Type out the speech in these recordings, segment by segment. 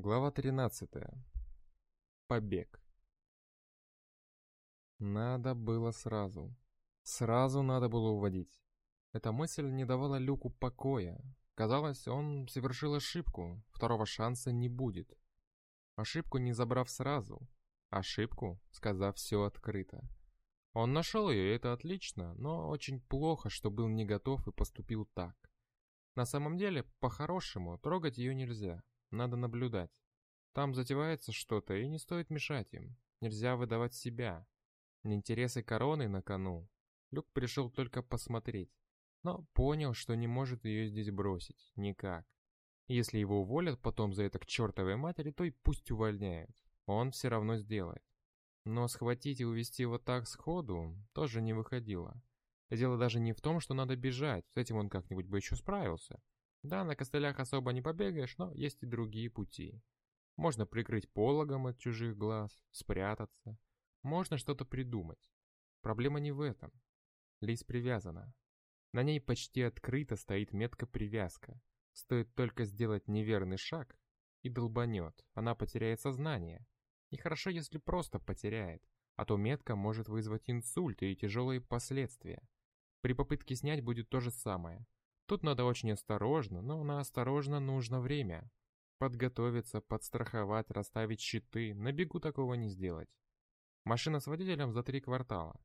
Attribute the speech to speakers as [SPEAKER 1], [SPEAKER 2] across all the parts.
[SPEAKER 1] Глава 13. Побег. Надо было сразу. Сразу надо было уводить. Эта мысль не давала Люку покоя. Казалось, он совершил ошибку, второго шанса не будет. Ошибку не забрав сразу. Ошибку, сказав все открыто. Он нашел ее, и это отлично, но очень плохо, что был не готов и поступил так. На самом деле, по-хорошему, трогать ее нельзя. Надо наблюдать. Там затевается что-то, и не стоит мешать им. Нельзя выдавать себя. Интересы короны на кону. Люк пришел только посмотреть, но понял, что не может ее здесь бросить. Никак. Если его уволят потом за это к чертовой матери, то и пусть увольняют. Он все равно сделает. Но схватить и увести вот так сходу тоже не выходило. Дело даже не в том, что надо бежать, с этим он как-нибудь бы еще справился. Да, на костылях особо не побегаешь, но есть и другие пути. Можно прикрыть пологом от чужих глаз, спрятаться. Можно что-то придумать. Проблема не в этом. Лис привязана. На ней почти открыто стоит метка привязка. Стоит только сделать неверный шаг и долбанет. Она потеряет сознание. И хорошо, если просто потеряет, а то метка может вызвать инсульт и тяжелые последствия. При попытке снять будет то же самое. Тут надо очень осторожно, но на осторожно нужно время. Подготовиться, подстраховать, расставить щиты, на бегу такого не сделать. Машина с водителем за три квартала.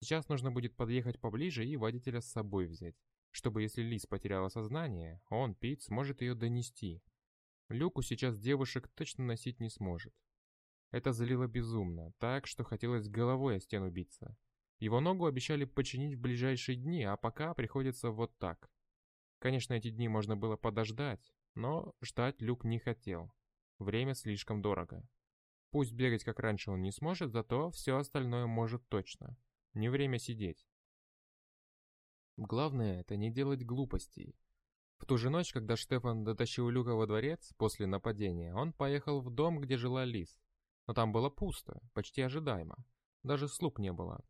[SPEAKER 1] Сейчас нужно будет подъехать поближе и водителя с собой взять, чтобы если Лис потеряла сознание, он, Пит, сможет ее донести. Люку сейчас девушек точно носить не сможет. Это залило безумно, так что хотелось головой о стену биться. Его ногу обещали починить в ближайшие дни, а пока приходится вот так. Конечно, эти дни можно было подождать, но ждать Люк не хотел. Время слишком дорого. Пусть бегать как раньше он не сможет, зато все остальное может точно. Не время сидеть. Главное, это не делать глупостей. В ту же ночь, когда Штефан дотащил Люка во дворец после нападения, он поехал в дом, где жила Лис. Но там было пусто, почти ожидаемо. Даже слуг не было.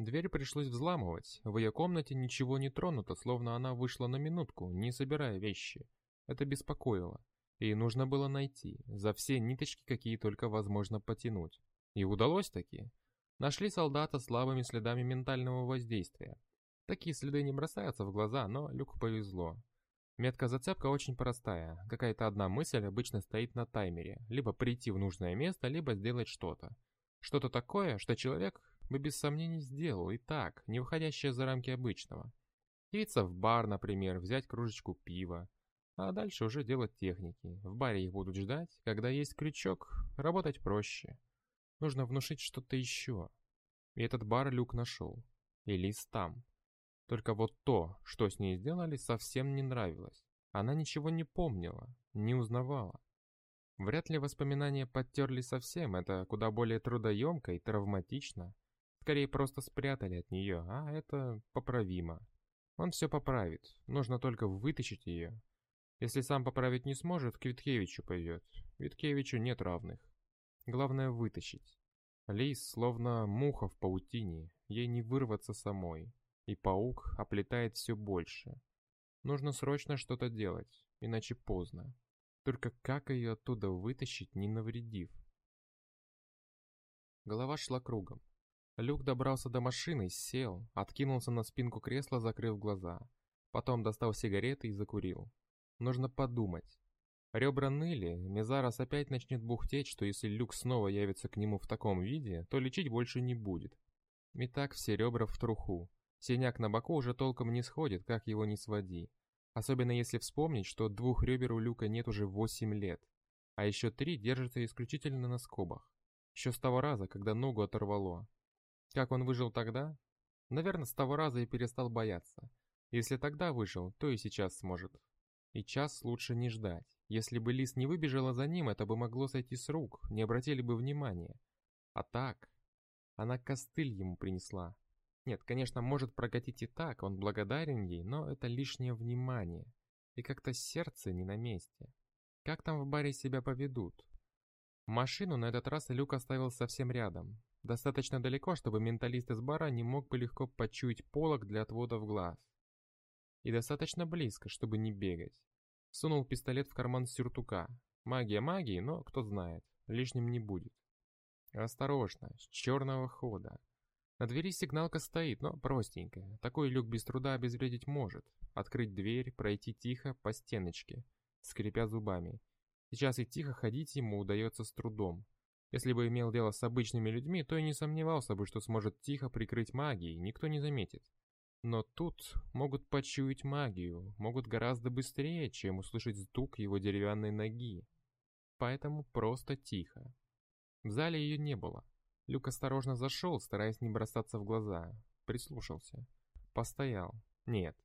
[SPEAKER 1] Дверь пришлось взламывать. В ее комнате ничего не тронуто, словно она вышла на минутку, не собирая вещи. Это беспокоило. И нужно было найти, за все ниточки, какие только возможно потянуть. И удалось таки. Нашли солдата слабыми следами ментального воздействия. Такие следы не бросаются в глаза, но Люку повезло. Метка-зацепка очень простая. Какая-то одна мысль обычно стоит на таймере. Либо прийти в нужное место, либо сделать что-то. Что-то такое, что человек бы без сомнений сделал и так, не выходящее за рамки обычного. Явиться в бар, например, взять кружечку пива, а дальше уже делать техники. В баре их будут ждать, когда есть крючок, работать проще. Нужно внушить что-то еще. И этот бар Люк нашел. И Лис там. Только вот то, что с ней сделали, совсем не нравилось. Она ничего не помнила, не узнавала. Вряд ли воспоминания подтерли совсем, это куда более трудоемко и травматично. Скорее просто спрятали от нее, а это поправимо. Он все поправит, нужно только вытащить ее. Если сам поправить не сможет, к Виткевичу пойдет. Виткевичу нет равных. Главное вытащить. Лис словно муха в паутине, ей не вырваться самой. И паук оплетает все больше. Нужно срочно что-то делать, иначе поздно. Только как ее оттуда вытащить, не навредив? Голова шла кругом. Люк добрался до машины, сел, откинулся на спинку кресла, закрыв глаза. Потом достал сигареты и закурил. Нужно подумать. Ребра ныли, Мезарос опять начнет бухтеть, что если Люк снова явится к нему в таком виде, то лечить больше не будет. И так все ребра в труху. Синяк на боку уже толком не сходит, как его не своди. Особенно если вспомнить, что двух ребер у Люка нет уже 8 лет. А еще три держатся исключительно на скобах. Еще с того раза, когда ногу оторвало. Как он выжил тогда? Наверное, с того раза и перестал бояться. Если тогда выжил, то и сейчас сможет. И час лучше не ждать. Если бы Лис не выбежала за ним, это бы могло сойти с рук, не обратили бы внимания. А так... Она костыль ему принесла. Нет, конечно, может прокатить и так, он благодарен ей, но это лишнее внимание. И как-то сердце не на месте. Как там в баре себя поведут? Машину на этот раз Люк оставил совсем рядом. Достаточно далеко, чтобы менталист из бара не мог бы легко почуять полок для отвода в глаз. И достаточно близко, чтобы не бегать. Сунул пистолет в карман сюртука. Магия магии, но кто знает, лишним не будет. Осторожно, с черного хода. На двери сигналка стоит, но простенькая. Такой люк без труда обезвредить может. Открыть дверь, пройти тихо по стеночке, скрипя зубами. Сейчас и тихо ходить ему удается с трудом. Если бы имел дело с обычными людьми, то и не сомневался бы, что сможет тихо прикрыть магией, никто не заметит. Но тут могут почуять магию, могут гораздо быстрее, чем услышать стук его деревянной ноги. Поэтому просто тихо. В зале ее не было. Люк осторожно зашел, стараясь не бросаться в глаза. Прислушался. Постоял. Нет.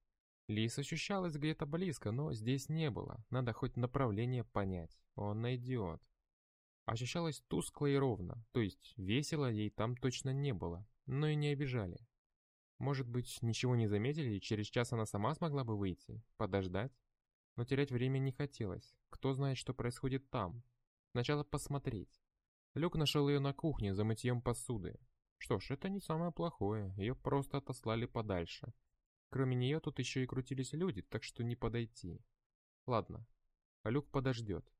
[SPEAKER 1] Лис ощущалась где-то близко, но здесь не было. Надо хоть направление понять. Он найдет. Ощущалось тускло и ровно, то есть весело ей там точно не было, но и не обижали. Может быть, ничего не заметили, и через час она сама смогла бы выйти, подождать? Но терять время не хотелось. Кто знает, что происходит там. Сначала посмотреть. Люк нашел ее на кухне за мытьем посуды. Что ж, это не самое плохое, ее просто отослали подальше. Кроме нее тут еще и крутились люди, так что не подойти. Ладно, Люк подождет.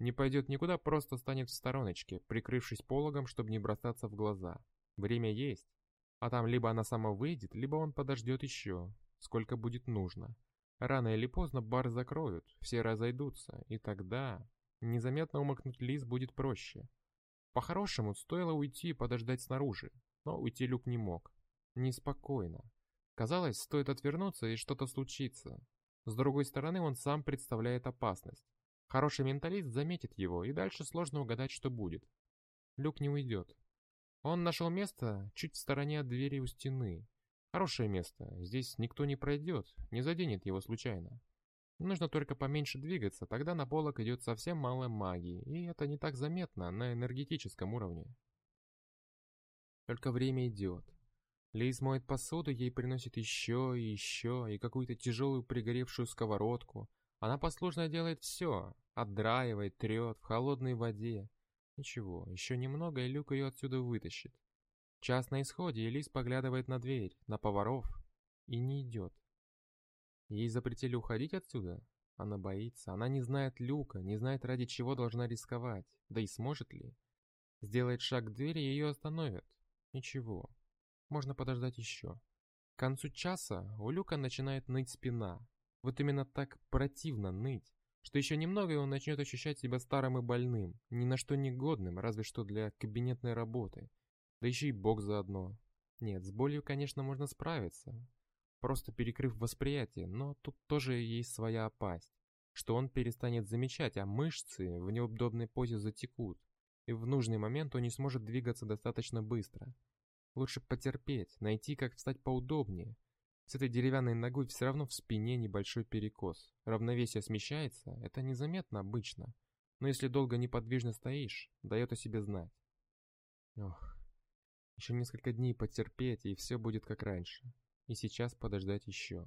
[SPEAKER 1] Не пойдет никуда, просто станет в стороночке, прикрывшись пологом, чтобы не бросаться в глаза. Время есть. А там либо она сама выйдет, либо он подождет еще, сколько будет нужно. Рано или поздно бар закроют, все разойдутся, и тогда незаметно умыкнуть лис будет проще. По-хорошему, стоило уйти и подождать снаружи, но уйти Люк не мог. Неспокойно. Казалось, стоит отвернуться, и что-то случится. С другой стороны, он сам представляет опасность. Хороший менталист заметит его, и дальше сложно угадать, что будет. Люк не уйдет. Он нашел место чуть в стороне от двери у стены. Хорошее место, здесь никто не пройдет, не заденет его случайно. Нужно только поменьше двигаться, тогда на полок идет совсем мало магии, и это не так заметно на энергетическом уровне. Только время идет. Лиз моет посуду, ей приносит еще и еще, и какую-то тяжелую пригоревшую сковородку. Она послушно делает все, отдраивает, трет в холодной воде. Ничего, еще немного, и Люк ее отсюда вытащит. Час на исходе, и Лиз поглядывает на дверь, на поваров, и не идет. Ей запретили уходить отсюда? Она боится, она не знает люка, не знает ради чего должна рисковать, да и сможет ли. Сделает шаг к двери, ее остановят. Ничего, можно подождать еще. К концу часа у люка начинает ныть спина. Вот именно так противно ныть, что еще немного и он начнет ощущать себя старым и больным, ни на что не годным, разве что для кабинетной работы. Да еще и бог заодно. Нет, с болью, конечно, можно справиться, просто перекрыв восприятие, но тут тоже есть своя опасть, что он перестанет замечать, а мышцы в неудобной позе затекут, и в нужный момент он не сможет двигаться достаточно быстро. Лучше потерпеть, найти, как встать поудобнее. С этой деревянной ногой все равно в спине небольшой перекос. Равновесие смещается, это незаметно обычно. Но если долго неподвижно стоишь, дает о себе знать. Ох, еще несколько дней потерпеть, и все будет как раньше и сейчас подождать еще.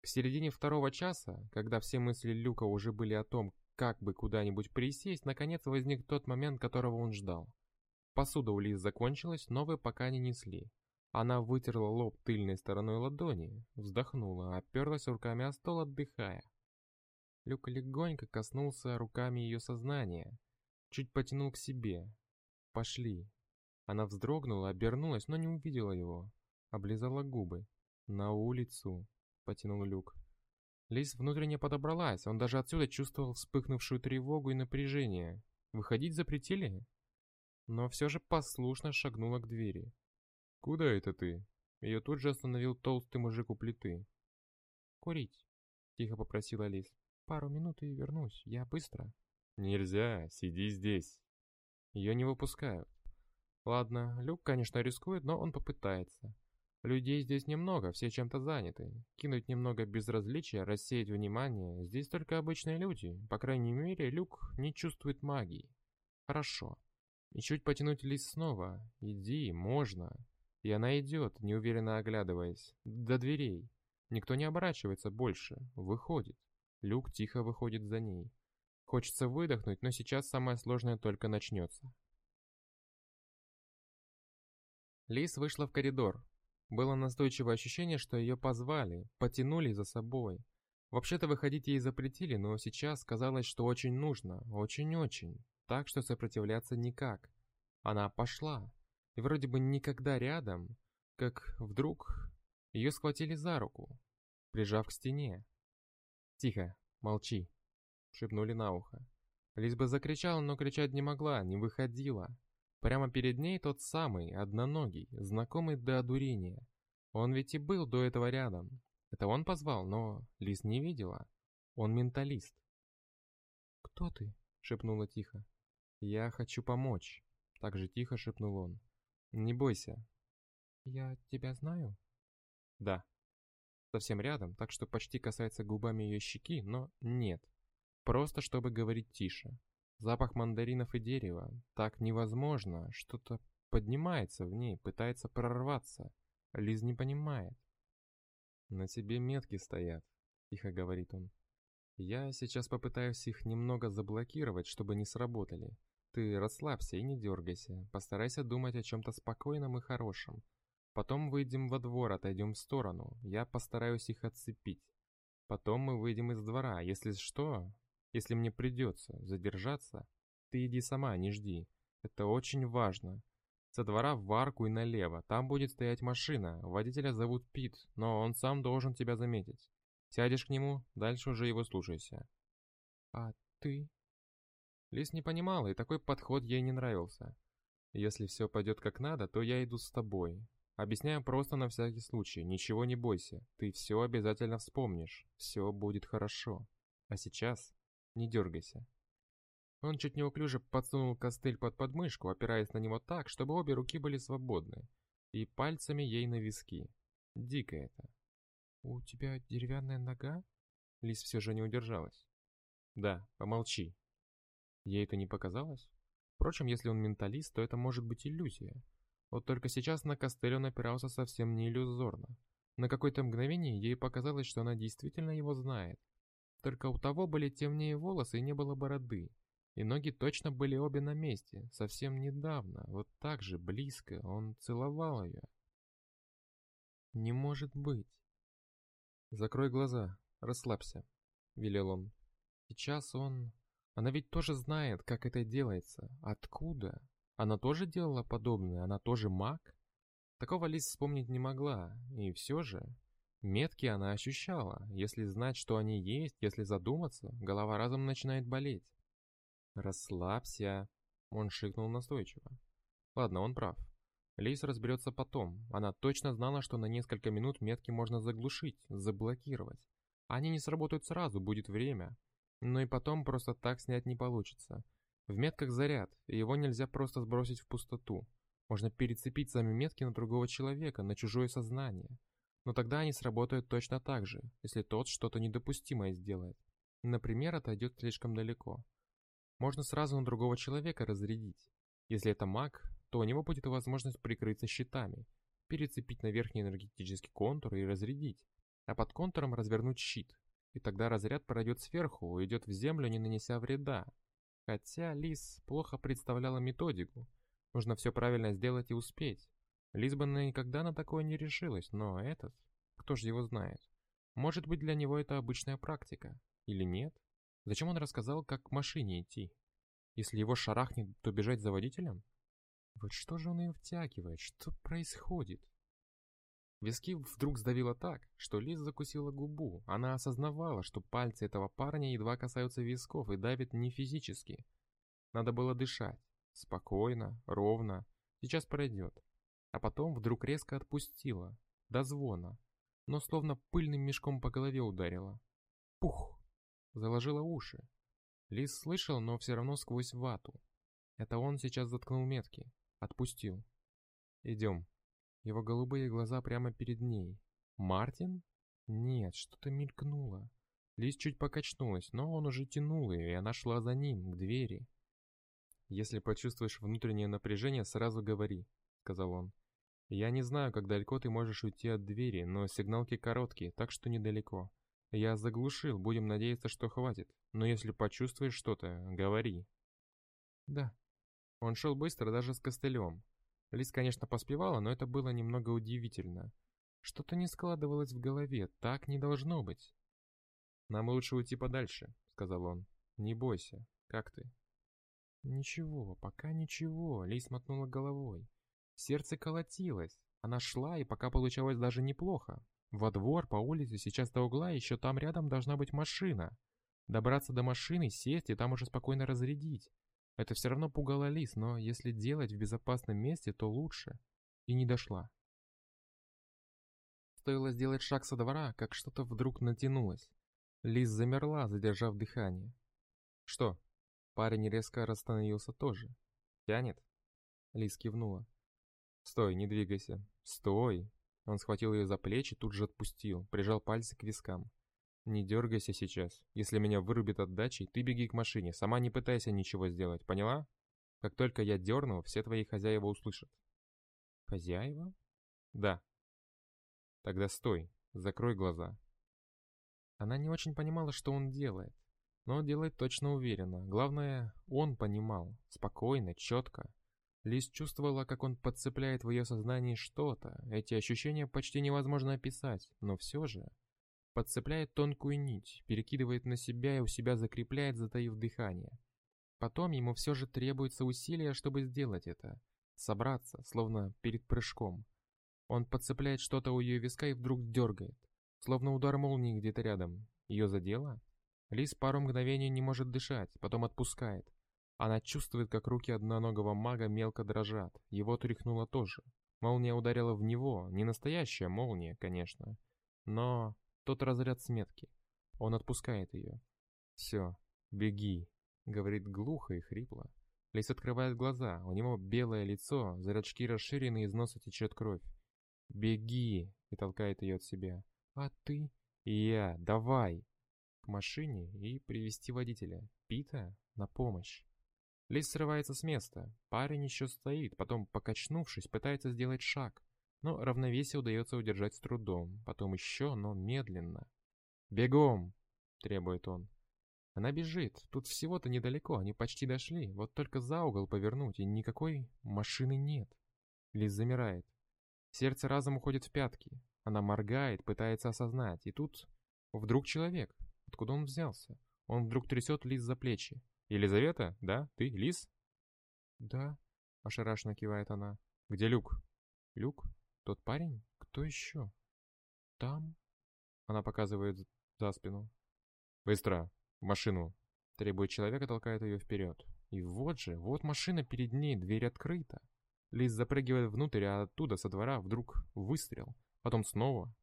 [SPEAKER 1] К середине второго часа, когда все мысли Люка уже были о том, как бы куда-нибудь присесть, наконец возник тот момент, которого он ждал. Посуда у Лиз закончилась, новые пока не несли. Она вытерла лоб тыльной стороной ладони, вздохнула, оперлась руками о стол, отдыхая. Люк легонько коснулся руками ее сознания, чуть потянул к себе. «Пошли». Она вздрогнула, обернулась, но не увидела его. Облизала губы. «На улицу», — потянул Люк. Лис внутренне подобралась, он даже отсюда чувствовал вспыхнувшую тревогу и напряжение. Выходить запретили? Но все же послушно шагнула к двери. «Куда это ты?» Ее тут же остановил толстый мужик у плиты. «Курить», — тихо попросила Лис. «Пару минут и вернусь, я быстро». «Нельзя, сиди здесь». Ее не выпускают. Ладно, Люк, конечно, рискует, но он попытается. Людей здесь немного, все чем-то заняты. Кинуть немного безразличия, рассеять внимание. Здесь только обычные люди. По крайней мере, Люк не чувствует магии. Хорошо. И чуть потянуть лист снова. Иди, можно. И она идет, неуверенно оглядываясь. До дверей. Никто не оборачивается больше. Выходит. Люк тихо выходит за ней. Хочется выдохнуть, но сейчас самое сложное только начнется. Лис вышла в коридор, было настойчивое ощущение, что ее позвали, потянули за собой. Вообще-то выходить ей запретили, но сейчас казалось, что очень нужно, очень-очень, так что сопротивляться никак. Она пошла, и вроде бы никогда рядом, как вдруг ее схватили за руку, прижав к стене. «Тихо, молчи», — шепнули на ухо. Лиз бы закричала, но кричать не могла, не выходила. Прямо перед ней тот самый, одноногий, знакомый до одурения. Он ведь и был до этого рядом. Это он позвал, но Лиз не видела. Он менталист. «Кто ты?» — шепнула тихо. «Я хочу помочь», — так же тихо шепнул он. «Не бойся». «Я тебя знаю?» «Да». Совсем рядом, так что почти касается губами ее щеки, но нет. Просто чтобы говорить тише. Запах мандаринов и дерева. Так невозможно. Что-то поднимается в ней, пытается прорваться. Лиз не понимает. «На тебе метки стоят», — тихо говорит он. «Я сейчас попытаюсь их немного заблокировать, чтобы не сработали. Ты расслабься и не дергайся. Постарайся думать о чем-то спокойном и хорошем. Потом выйдем во двор, отойдем в сторону. Я постараюсь их отцепить. Потом мы выйдем из двора. Если что, если мне придется задержаться, ты иди сама, не жди. Это очень важно. Со двора в арку и налево. Там будет стоять машина. Водителя зовут Пит, но он сам должен тебя заметить. Сядешь к нему, дальше уже его слушайся. А ты? Лис не понимала, и такой подход ей не нравился. Если все пойдет как надо, то я иду с тобой. Объясняю просто на всякий случай. Ничего не бойся. Ты все обязательно вспомнишь. Все будет хорошо. А сейчас не дергайся. Он чуть неуклюже подсунул костыль под подмышку, опираясь на него так, чтобы обе руки были свободны, и пальцами ей на виски. Дико это. «У тебя деревянная нога?» Лис все же не удержалась. «Да, помолчи». Ей это не показалось? Впрочем, если он менталист, то это может быть иллюзия. Вот только сейчас на костыль он опирался совсем не иллюзорно. На какое-то мгновение ей показалось, что она действительно его знает. Только у того были темнее волосы и не было бороды. И ноги точно были обе на месте. Совсем недавно, вот так же, близко, он целовал ее. Не может быть. Закрой глаза, расслабься, велел он. Сейчас он... Она ведь тоже знает, как это делается. Откуда? Она тоже делала подобное? Она тоже маг? Такого Лис вспомнить не могла. И все же... Метки она ощущала. Если знать, что они есть, если задуматься, голова разом начинает болеть. «Расслабься», — он шикнул настойчиво. Ладно, он прав. Лейс разберется потом. Она точно знала, что на несколько минут метки можно заглушить, заблокировать. Они не сработают сразу, будет время. Но и потом просто так снять не получится. В метках заряд, и его нельзя просто сбросить в пустоту. Можно перецепить сами метки на другого человека, на чужое сознание. Но тогда они сработают точно так же, если тот что-то недопустимое сделает. Например, отойдет слишком далеко. Можно сразу на другого человека разрядить. Если это маг, то у него будет возможность прикрыться щитами, перецепить на верхний энергетический контур и разрядить, а под контуром развернуть щит. И тогда разряд пройдет сверху, уйдет в землю, не нанеся вреда. Хотя Лис плохо представляла методику. Нужно все правильно сделать и успеть. Лизбона никогда на такое не решилась, но этот, кто же его знает? Может быть, для него это обычная практика? Или нет? Зачем он рассказал, как к машине идти? Если его шарахнет, то бежать за водителем? Вот что же он ее втягивает? Что происходит? Виски вдруг сдавило так, что Лиз закусила губу. Она осознавала, что пальцы этого парня едва касаются висков и давят не физически. Надо было дышать. Спокойно, ровно. Сейчас пройдет а потом вдруг резко отпустила, до звона, но словно пыльным мешком по голове ударила. Пух! Заложила уши. Лис слышал, но все равно сквозь вату. Это он сейчас заткнул метки. Отпустил. Идем. Его голубые глаза прямо перед ней. Мартин? Нет, что-то мелькнуло. Лис чуть покачнулась, но он уже тянул ее, и она шла за ним, к двери. «Если почувствуешь внутреннее напряжение, сразу говори», — сказал он. Я не знаю, как далеко ты можешь уйти от двери, но сигналки короткие, так что недалеко. Я заглушил, будем надеяться, что хватит. Но если почувствуешь что-то, говори. Да. Он шел быстро, даже с костылем. Лис, конечно, поспевала, но это было немного удивительно. Что-то не складывалось в голове, так не должно быть. «Нам лучше уйти подальше», — сказал он. «Не бойся. Как ты?» «Ничего, пока ничего», — Лис мотнула головой. Сердце колотилось. Она шла, и пока получалось даже неплохо. Во двор, по улице, сейчас до угла, еще там рядом должна быть машина. Добраться до машины, сесть и там уже спокойно разрядить. Это все равно пугало Лис, но если делать в безопасном месте, то лучше. И не дошла. Стоило сделать шаг со двора, как что-то вдруг натянулось. Лиз замерла, задержав дыхание. «Что?» Парень резко расстановился тоже. «Тянет?» Лиз кивнула. «Стой, не двигайся. Стой!» Он схватил ее за плечи, тут же отпустил, прижал пальцы к вискам. «Не дергайся сейчас. Если меня вырубит от дачи, ты беги к машине, сама не пытайся ничего сделать, поняла? Как только я дерну, все твои хозяева услышат». «Хозяева?» «Да». «Тогда стой, закрой глаза». Она не очень понимала, что он делает, но делает точно уверенно. Главное, он понимал, спокойно, четко. Лиз чувствовала, как он подцепляет в ее сознании что-то. Эти ощущения почти невозможно описать, но все же подцепляет тонкую нить, перекидывает на себя и у себя закрепляет, затаив дыхание. Потом ему все же требуется усилия, чтобы сделать это. Собраться, словно перед прыжком. Он подцепляет что-то у ее виска и вдруг дергает. Словно удар молнии где-то рядом. Ее задело? Лис пару мгновений не может дышать, потом отпускает. Она чувствует, как руки одноногого мага мелко дрожат. Его тряхнуло тоже. Молния ударила в него. Не настоящая молния, конечно. Но тот разряд сметки. Он отпускает ее. «Все, беги», — говорит глухо и хрипло. Лис открывает глаза, у него белое лицо, зрачки расширены, из носа течет кровь. «Беги!» — и толкает ее от себя. «А ты?» «И я, давай!» К машине и привести водителя. Пита на помощь. Лис срывается с места. Парень еще стоит, потом, покачнувшись, пытается сделать шаг но равновесие удается удержать с трудом, потом еще, но медленно. «Бегом!» — требует он. Она бежит, тут всего-то недалеко, они почти дошли, вот только за угол повернуть, и никакой машины нет. Лиз замирает. Сердце разом уходит в пятки. Она моргает, пытается осознать, и тут вдруг человек. Откуда он взялся? Он вдруг трясет Лиз за плечи. «Елизавета, да? Ты, Лиз?» «Да», — ошарашенно кивает она. «Где Люк?» «Люк? Тот парень? Кто еще? Там? Она показывает за спину. Быстро! В машину! Требует человека, толкает ее вперед. И вот же, вот машина перед ней, дверь открыта. Лиз запрыгивает внутрь, а оттуда, со двора, вдруг выстрел. Потом снова.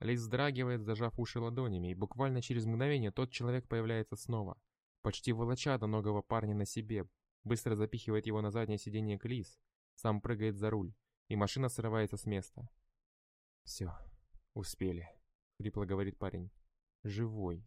[SPEAKER 1] Лиз вздрагивает, зажав уши ладонями, и буквально через мгновение тот человек появляется снова. Почти волоча одноногого парня на себе, быстро запихивает его на заднее сиденье к Лиз, сам прыгает за руль и машина срывается с места. «Все, успели», — хрипло говорит парень. «Живой»,